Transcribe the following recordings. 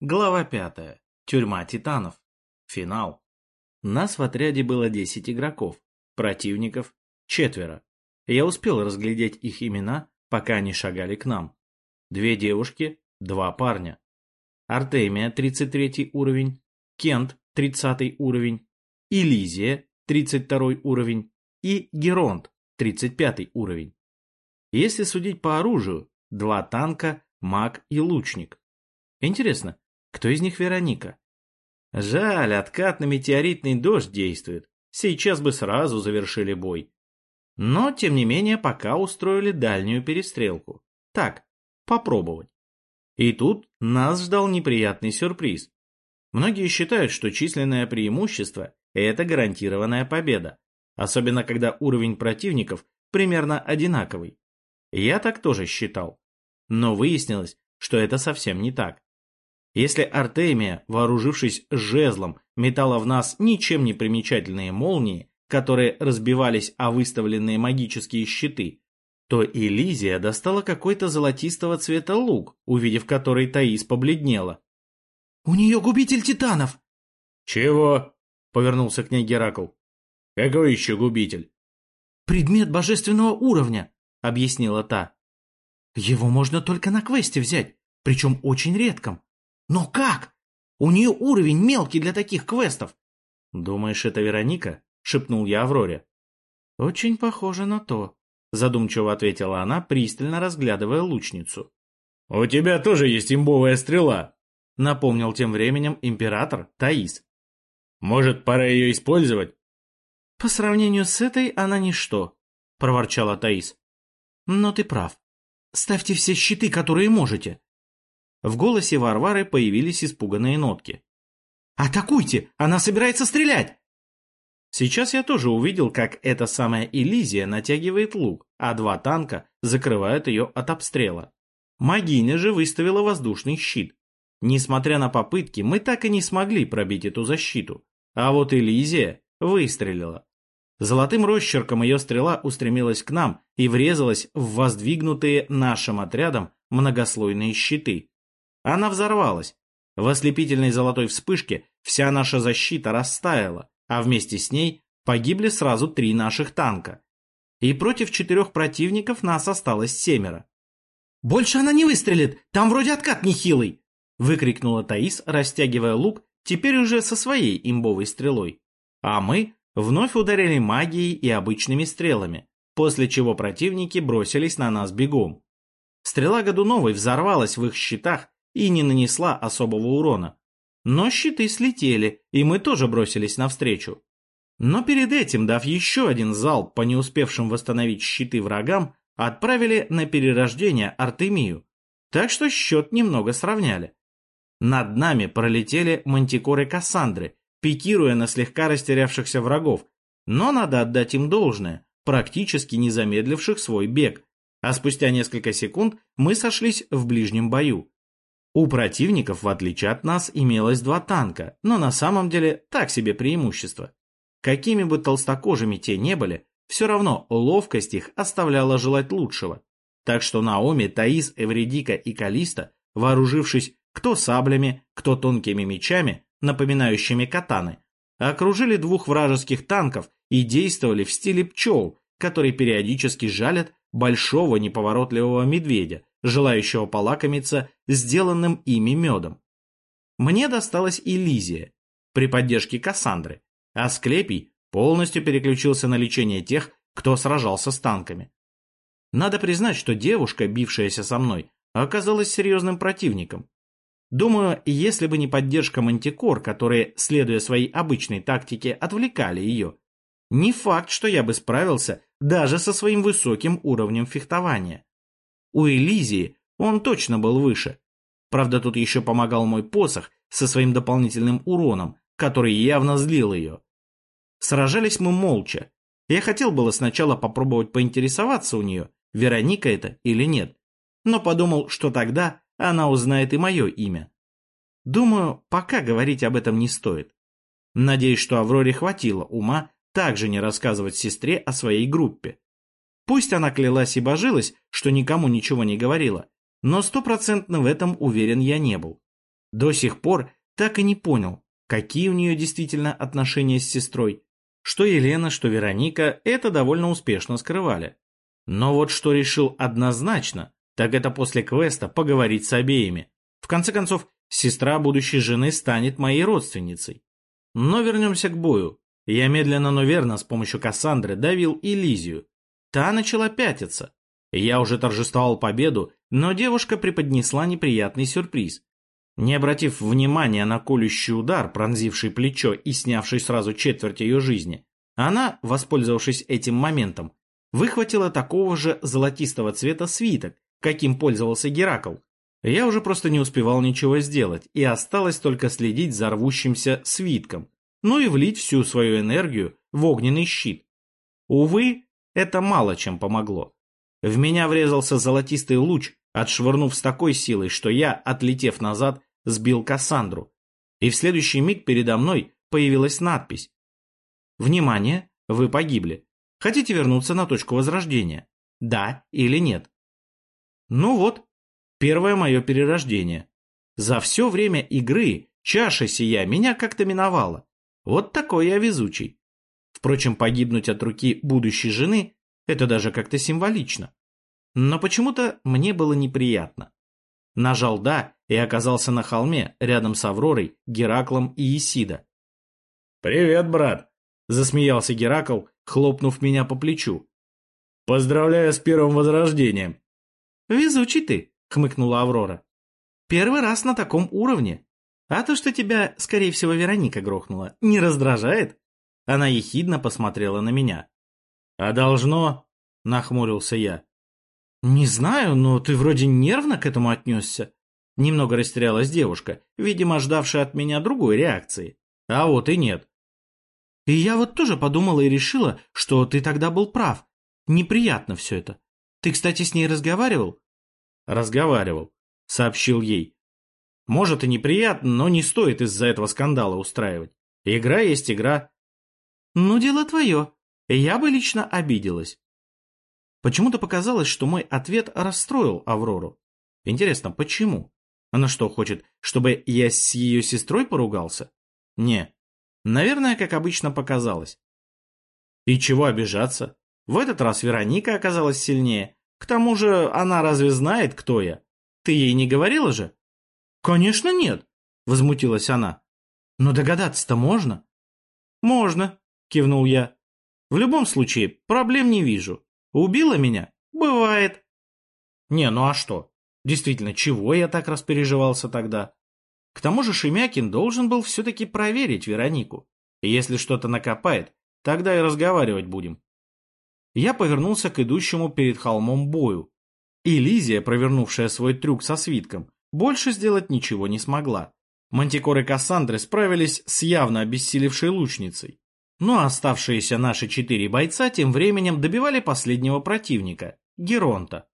Глава пятая. Тюрьма титанов. Финал. Нас в отряде было 10 игроков, противников – четверо. Я успел разглядеть их имена, пока они шагали к нам. Две девушки, два парня. Артемия, 33 уровень, Кент, 30 уровень, Элизия, 32 уровень и Геронт, 35 уровень. Если судить по оружию, два танка, маг и лучник. Интересно, кто из них Вероника? Жаль, откат на метеоритный дождь действует. Сейчас бы сразу завершили бой. Но, тем не менее, пока устроили дальнюю перестрелку. Так, попробовать. И тут нас ждал неприятный сюрприз. Многие считают, что численное преимущество – это гарантированная победа, особенно когда уровень противников примерно одинаковый. Я так тоже считал. Но выяснилось, что это совсем не так. Если Артемия, вооружившись жезлом, метала в нас ничем не примечательные молнии, которые разбивались о выставленные магические щиты, то Элизия достала какой-то золотистого цвета лук, увидев который Таис побледнела. «У нее губитель титанов!» «Чего?» — повернулся к ней Геракл. «Какой еще губитель?» «Предмет божественного уровня», — объяснила та. «Его можно только на квесте взять, причем очень редком. Но как? У нее уровень мелкий для таких квестов. Думаешь, это Вероника? Шепнул я Авроре. Очень похоже на то, задумчиво ответила она, пристально разглядывая лучницу. У тебя тоже есть имбовая стрела, напомнил тем временем император Таис. Может, пора ее использовать? По сравнению с этой она ничто, проворчала Таис. Но ты прав. Ставьте все щиты, которые можете. В голосе Варвары появились испуганные нотки. «Атакуйте! Она собирается стрелять!» Сейчас я тоже увидел, как эта самая Элизия натягивает лук, а два танка закрывают ее от обстрела. Магиня же выставила воздушный щит. Несмотря на попытки, мы так и не смогли пробить эту защиту. А вот Элизия выстрелила. Золотым росчерком ее стрела устремилась к нам и врезалась в воздвигнутые нашим отрядом многослойные щиты. Она взорвалась. В ослепительной золотой вспышке вся наша защита растаяла, а вместе с ней погибли сразу три наших танка. И против четырех противников нас осталось семеро. «Больше она не выстрелит! Там вроде откат нехилый!» выкрикнула Таис, растягивая лук, теперь уже со своей имбовой стрелой. А мы вновь ударили магией и обычными стрелами, после чего противники бросились на нас бегом. Стрела Годуновой взорвалась в их щитах и не нанесла особого урона. Но щиты слетели, и мы тоже бросились навстречу. Но перед этим, дав еще один залп по не успевшим восстановить щиты врагам, отправили на перерождение Артемию. Так что счет немного сравняли. Над нами пролетели мантикоры Кассандры, пикируя на слегка растерявшихся врагов, но надо отдать им должное, практически не замедливших свой бег, а спустя несколько секунд мы сошлись в ближнем бою. У противников, в отличие от нас, имелось два танка, но на самом деле так себе преимущество. Какими бы толстокожими те не были, все равно ловкость их оставляла желать лучшего. Так что Наоми, Таис, Эвредика и Калиста, вооружившись кто саблями, кто тонкими мечами, напоминающими катаны, окружили двух вражеских танков и действовали в стиле пчел, которые периодически жалят большого неповоротливого медведя, желающего полакомиться сделанным ими медом. Мне досталась Элизия при поддержке Кассандры, а Склепий полностью переключился на лечение тех, кто сражался с танками. Надо признать, что девушка, бившаяся со мной, оказалась серьезным противником. Думаю, если бы не поддержка мантикор, которые, следуя своей обычной тактике, отвлекали ее, не факт, что я бы справился даже со своим высоким уровнем фехтования. У Элизии он точно был выше. Правда, тут еще помогал мой посох со своим дополнительным уроном, который явно злил ее. Сражались мы молча. Я хотел было сначала попробовать поинтересоваться у нее, Вероника это или нет, но подумал, что тогда она узнает и мое имя. Думаю, пока говорить об этом не стоит. Надеюсь, что Авроре хватило ума также не рассказывать сестре о своей группе. Пусть она клялась и божилась, что никому ничего не говорила, но стопроцентно в этом уверен я не был. До сих пор так и не понял, какие у нее действительно отношения с сестрой. Что Елена, что Вероника это довольно успешно скрывали. Но вот что решил однозначно, так это после квеста поговорить с обеими. В конце концов, сестра будущей жены станет моей родственницей. Но вернемся к бою. Я медленно, но верно с помощью Кассандры давил Элизию. Та начала пятиться. Я уже торжествовал победу, но девушка преподнесла неприятный сюрприз. Не обратив внимания на колющий удар, пронзивший плечо и снявший сразу четверть ее жизни, она, воспользовавшись этим моментом, выхватила такого же золотистого цвета свиток, каким пользовался Геракл. Я уже просто не успевал ничего сделать, и осталось только следить за рвущимся свитком, ну и влить всю свою энергию в огненный щит. Увы, это мало чем помогло. В меня врезался золотистый луч, отшвырнув с такой силой, что я, отлетев назад, сбил Кассандру. И в следующий миг передо мной появилась надпись. «Внимание, вы погибли. Хотите вернуться на точку возрождения? Да или нет?» Ну вот, первое мое перерождение. За все время игры чаша сия меня как-то миновала. Вот такой я везучий. Впрочем, погибнуть от руки будущей жены – это даже как-то символично. Но почему-то мне было неприятно. Нажал «да» и оказался на холме, рядом с Авророй, Гераклом и Исида. «Привет, брат!» – засмеялся Геракл, хлопнув меня по плечу. «Поздравляю с первым возрождением!» «Везучий ты!» – хмыкнула Аврора. «Первый раз на таком уровне. А то, что тебя, скорее всего, Вероника грохнула, не раздражает?» Она ехидно посмотрела на меня. «А должно?» – нахмурился я. «Не знаю, но ты вроде нервно к этому отнесся». Немного растерялась девушка, видимо, ждавшая от меня другой реакции. А вот и нет. И я вот тоже подумала и решила, что ты тогда был прав. Неприятно все это. Ты, кстати, с ней разговаривал? Разговаривал, сообщил ей. Может и неприятно, но не стоит из-за этого скандала устраивать. Игра есть игра. Ну, дело твое. Я бы лично обиделась. Почему-то показалось, что мой ответ расстроил Аврору. Интересно, почему? Она что, хочет, чтобы я с ее сестрой поругался? Не. Наверное, как обычно показалось. И чего обижаться? В этот раз Вероника оказалась сильнее. К тому же, она разве знает, кто я? Ты ей не говорила же? Конечно, нет, возмутилась она. Но догадаться-то можно? Можно, кивнул я. В любом случае, проблем не вижу. Убила меня? Бывает. Не, ну а что? Действительно, чего я так распереживался тогда? К тому же Шемякин должен был все-таки проверить Веронику. И если что-то накопает, тогда и разговаривать будем я повернулся к идущему перед холмом бою. И Лизия, провернувшая свой трюк со свитком, больше сделать ничего не смогла. Мантикоры Кассандры справились с явно обессилевшей лучницей. Ну а оставшиеся наши четыре бойца тем временем добивали последнего противника – Геронта.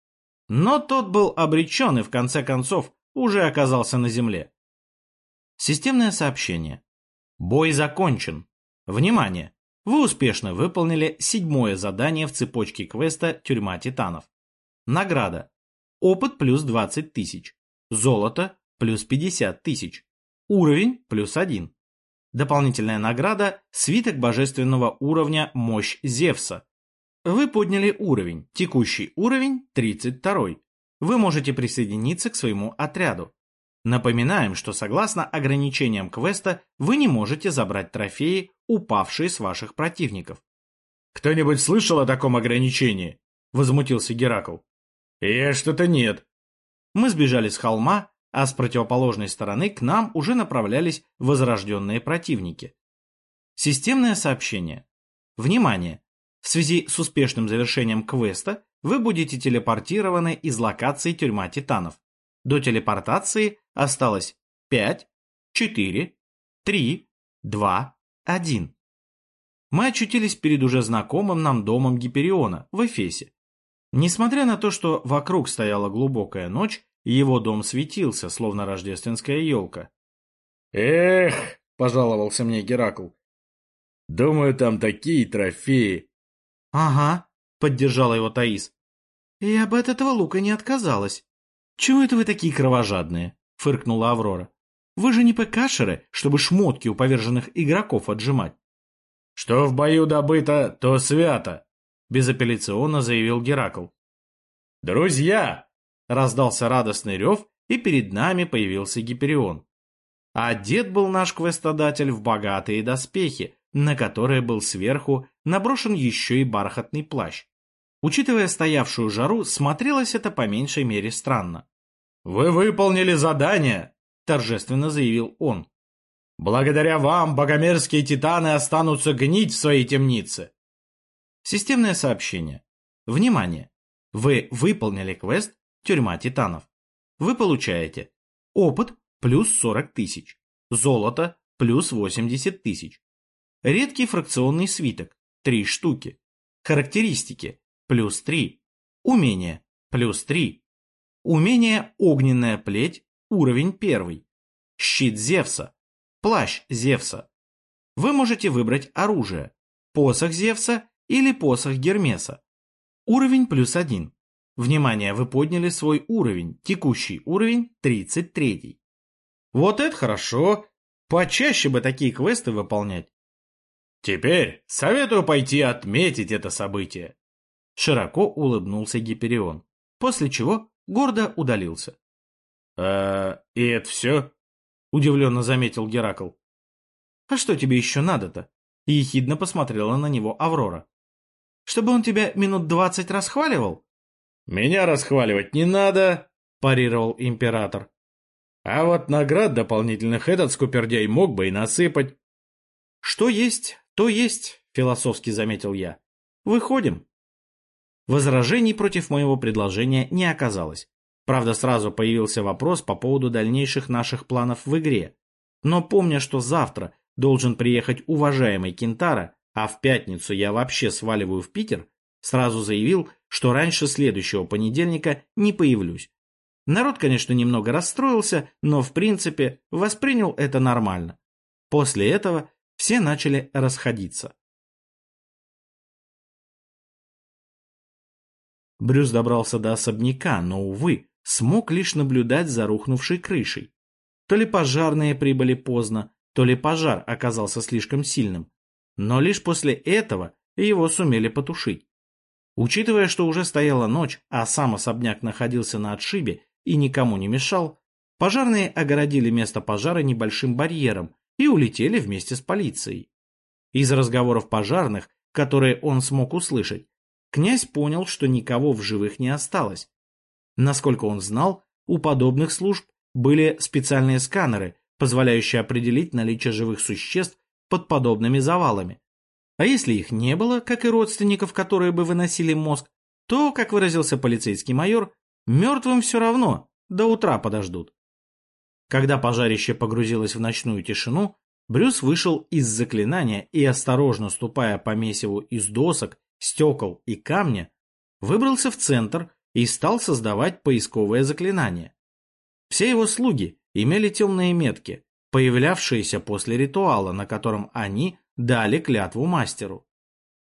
Но тот был обречен и в конце концов уже оказался на земле. Системное сообщение. Бой закончен. Внимание! Вы успешно выполнили седьмое задание в цепочке квеста «Тюрьма титанов». Награда. Опыт плюс 20 тысяч. Золото плюс 50 тысяч. Уровень плюс 1. Дополнительная награда – свиток божественного уровня «Мощь Зевса». Вы подняли уровень. Текущий уровень – 32. Вы можете присоединиться к своему отряду. Напоминаем, что согласно ограничениям квеста вы не можете забрать трофеи, упавшие с ваших противников. «Кто-нибудь слышал о таком ограничении?» — возмутился Геракл. «Я что-то нет». Мы сбежали с холма, а с противоположной стороны к нам уже направлялись возрожденные противники. Системное сообщение. Внимание! В связи с успешным завершением квеста вы будете телепортированы из локации Тюрьма Титанов. До телепортации осталось 5, 4, 3, 2, 1. Мы очутились перед уже знакомым нам домом Гипериона в Эфесе. Несмотря на то, что вокруг стояла глубокая ночь, его дом светился, словно рождественская елка. «Эх!» — пожаловался мне Геракл. «Думаю, там такие трофеи!» «Ага!» — поддержала его Таис. «Я бы от этого лука не отказалась!» «Чего это вы такие кровожадные?» — фыркнула Аврора. Вы же не ПКшеры, чтобы шмотки у поверженных игроков отжимать. Что в бою добыто, то свято, безапелляционно заявил Геракл. Друзья! Раздался радостный рев, и перед нами появился Гиперион. Одет был наш квестодатель в богатые доспехи, на которые был сверху наброшен еще и бархатный плащ. Учитывая стоявшую жару, смотрелось это по меньшей мере странно. «Вы выполнили задание!» – торжественно заявил он. «Благодаря вам богомерзкие титаны останутся гнить в своей темнице!» Системное сообщение. Внимание! Вы выполнили квест «Тюрьма титанов». Вы получаете опыт плюс 40 тысяч, золото плюс 80 тысяч, редкий фракционный свиток 3 штуки, характеристики плюс 3. Умение, плюс 3. Умение огненная плеть, уровень 1. Щит Зевса, плащ Зевса. Вы можете выбрать оружие, посох Зевса или посох Гермеса. Уровень плюс 1. Внимание, вы подняли свой уровень, текущий уровень 33. Вот это хорошо. Почаще бы такие квесты выполнять. Теперь советую пойти отметить это событие. Широко улыбнулся Гиперион, после чего гордо удалился. «Э, и это все?» — удивленно заметил Геракл. «А что тебе еще надо-то?» — ехидно посмотрела на него Аврора. «Чтобы он тебя минут двадцать расхваливал?» «Меня расхваливать не надо», — парировал император. «А вот наград дополнительных этот скупердяй мог бы и насыпать». «Что есть, то есть», — философски заметил я. «Выходим». Возражений против моего предложения не оказалось. Правда, сразу появился вопрос по поводу дальнейших наших планов в игре. Но помня, что завтра должен приехать уважаемый Кентара, а в пятницу я вообще сваливаю в Питер, сразу заявил, что раньше следующего понедельника не появлюсь. Народ, конечно, немного расстроился, но в принципе воспринял это нормально. После этого все начали расходиться. Брюс добрался до особняка, но, увы, смог лишь наблюдать за рухнувшей крышей. То ли пожарные прибыли поздно, то ли пожар оказался слишком сильным. Но лишь после этого его сумели потушить. Учитывая, что уже стояла ночь, а сам особняк находился на отшибе и никому не мешал, пожарные огородили место пожара небольшим барьером и улетели вместе с полицией. Из разговоров пожарных, которые он смог услышать, князь понял, что никого в живых не осталось. Насколько он знал, у подобных служб были специальные сканеры, позволяющие определить наличие живых существ под подобными завалами. А если их не было, как и родственников, которые бы выносили мозг, то, как выразился полицейский майор, мертвым все равно, до утра подождут. Когда пожарище погрузилось в ночную тишину, Брюс вышел из заклинания и, осторожно ступая по месиву из досок стекол и камня, выбрался в центр и стал создавать поисковое заклинание. Все его слуги имели темные метки, появлявшиеся после ритуала, на котором они дали клятву мастеру.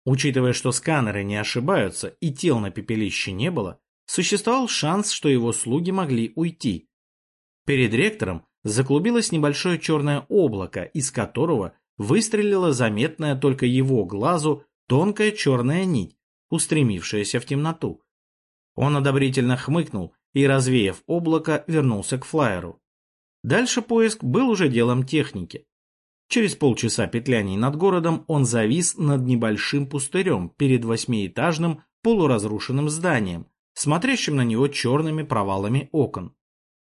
Учитывая, что сканеры не ошибаются и тел на пепелище не было, существовал шанс, что его слуги могли уйти. Перед ректором заклубилось небольшое черное облако, из которого выстрелила заметная только его глазу тонкая черная нить, устремившаяся в темноту. Он одобрительно хмыкнул и, развеяв облако, вернулся к флайеру. Дальше поиск был уже делом техники. Через полчаса петляний над городом он завис над небольшим пустырем перед восьмиэтажным полуразрушенным зданием, смотрящим на него черными провалами окон.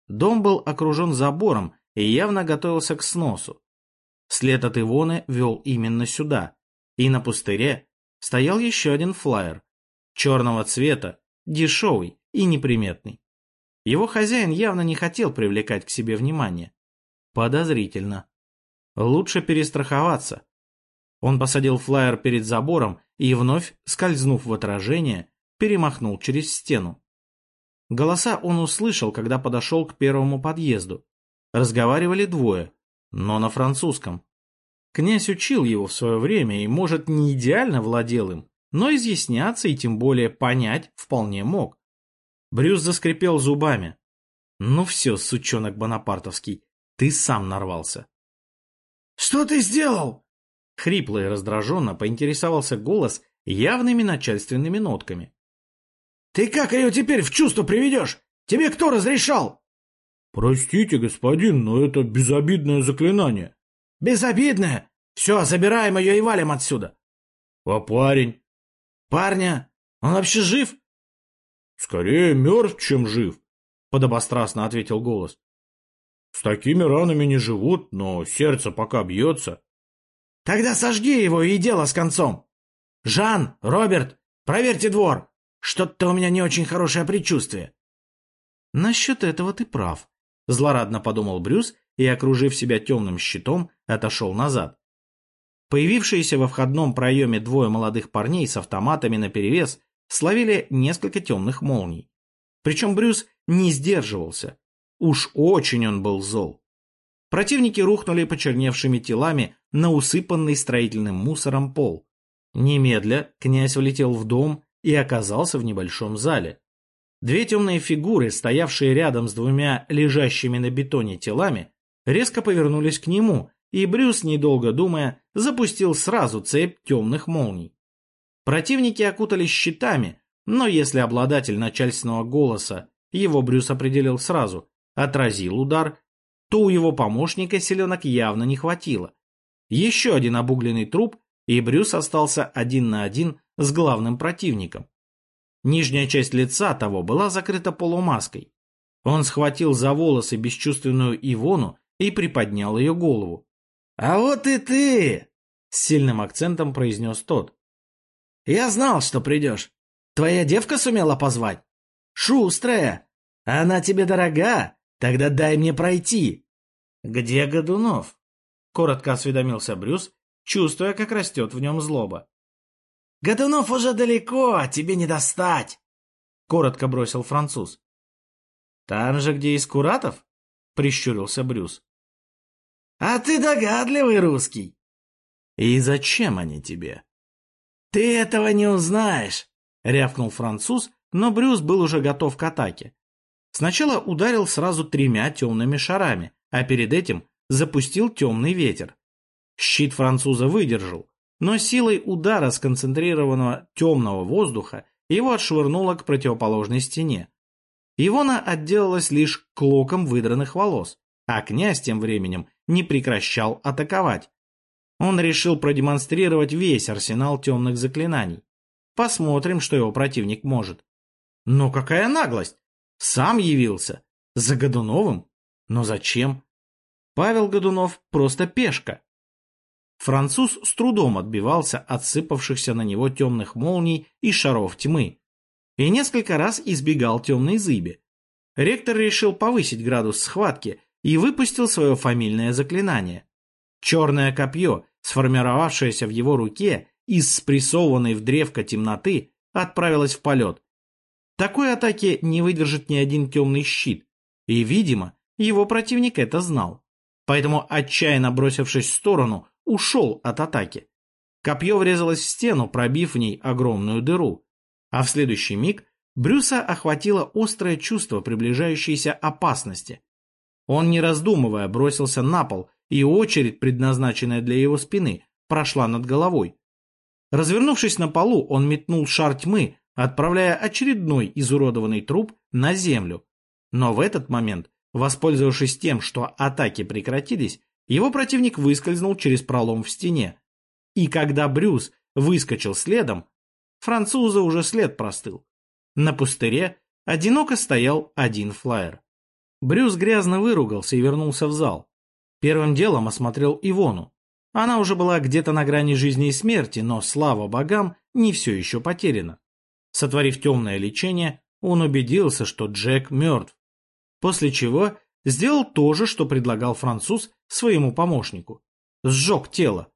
Дом был окружен забором и явно готовился к сносу. След от Ивоны вел именно сюда, и на пустыре стоял еще один флаер. Черного цвета, дешевый и неприметный. Его хозяин явно не хотел привлекать к себе внимание. Подозрительно. Лучше перестраховаться. Он посадил флаер перед забором и, вновь скользнув в отражение, перемахнул через стену. Голоса он услышал, когда подошел к первому подъезду. Разговаривали двое, но на французском. Князь учил его в свое время и, может, не идеально владел им, но изъясняться и тем более понять вполне мог. Брюс заскрипел зубами. Ну все, сучонок бонапартовский, Ты сам нарвался. «Что ты сделал?» Хрипло и раздраженно поинтересовался голос явными начальственными нотками. «Ты как ее теперь в чувство приведешь? Тебе кто разрешал?» «Простите, господин, но это безобидное заклинание». «Безобидное? Все, забираем ее и валим отсюда». «А парень?» «Парня? Он вообще жив?» «Скорее мертв, чем жив», — подобострастно ответил голос. «С такими ранами не живут, но сердце пока бьется». «Тогда сожги его и дело с концом. Жан, Роберт, проверьте двор. Что-то у меня не очень хорошее предчувствие». «Насчет этого ты прав», — злорадно подумал Брюс и, окружив себя темным щитом, отошел назад. Появившиеся во входном проеме двое молодых парней с автоматами наперевес словили несколько темных молний. Причем Брюс не сдерживался. Уж очень он был зол. Противники рухнули почерневшими телами на усыпанный строительным мусором пол. Немедля князь влетел в дом и оказался в небольшом зале. Две темные фигуры, стоявшие рядом с двумя лежащими на бетоне телами, резко повернулись к нему, и Брюс, недолго думая, запустил сразу цепь темных молний. Противники окутались щитами, но если обладатель начальственного голоса, его Брюс определил сразу, отразил удар, то у его помощника селенок явно не хватило. Еще один обугленный труп, и Брюс остался один на один с главным противником. Нижняя часть лица того была закрыта полумаской. Он схватил за волосы бесчувственную Ивону и приподнял ее голову. «А вот и ты!» — с сильным акцентом произнес тот. «Я знал, что придешь. Твоя девка сумела позвать? Шустрая. Она тебе дорога? Тогда дай мне пройти». «Где Годунов?» — коротко осведомился Брюс, чувствуя, как растет в нем злоба. Годунов уже далеко, тебе не достать!» — коротко бросил француз. «Там же, где из Куратов?» — прищурился Брюс. «А ты догадливый русский!» «И зачем они тебе?» «Ты этого не узнаешь!» — рявкнул француз, но Брюс был уже готов к атаке. Сначала ударил сразу тремя темными шарами, а перед этим запустил темный ветер. Щит француза выдержал, но силой удара сконцентрированного темного воздуха его отшвырнуло к противоположной стене. Ивона отделалась лишь клоком выдранных волос, а князь тем временем не прекращал атаковать. Он решил продемонстрировать весь арсенал темных заклинаний. Посмотрим, что его противник может. Но какая наглость! Сам явился. За Годуновым? Но зачем? Павел Годунов просто пешка. Француз с трудом отбивался от сыпавшихся на него темных молний и шаров тьмы. И несколько раз избегал темной зыби. Ректор решил повысить градус схватки и выпустил свое фамильное заклинание. Черное копье, сформировавшееся в его руке из спрессованной в древко темноты, отправилось в полет. Такой атаки не выдержит ни один темный щит, и, видимо, его противник это знал. Поэтому, отчаянно бросившись в сторону, ушел от атаки. Копье врезалось в стену, пробив в ней огромную дыру. А в следующий миг Брюса охватило острое чувство приближающейся опасности. Он, не раздумывая, бросился на пол, и очередь, предназначенная для его спины, прошла над головой. Развернувшись на полу, он метнул шар тьмы, отправляя очередной изуродованный труп на землю. Но в этот момент, воспользовавшись тем, что атаки прекратились, его противник выскользнул через пролом в стене. И когда Брюс выскочил следом, француза уже след простыл. На пустыре одиноко стоял один флайер. Брюс грязно выругался и вернулся в зал. Первым делом осмотрел Ивону. Она уже была где-то на грани жизни и смерти, но, слава богам, не все еще потеряно. Сотворив темное лечение, он убедился, что Джек мертв. После чего сделал то же, что предлагал француз своему помощнику. Сжег тело.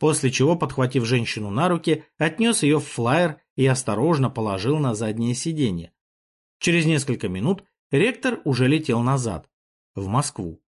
После чего, подхватив женщину на руки, отнес ее в флайер и осторожно положил на заднее сиденье. Через несколько минут ректор уже летел назад, в Москву.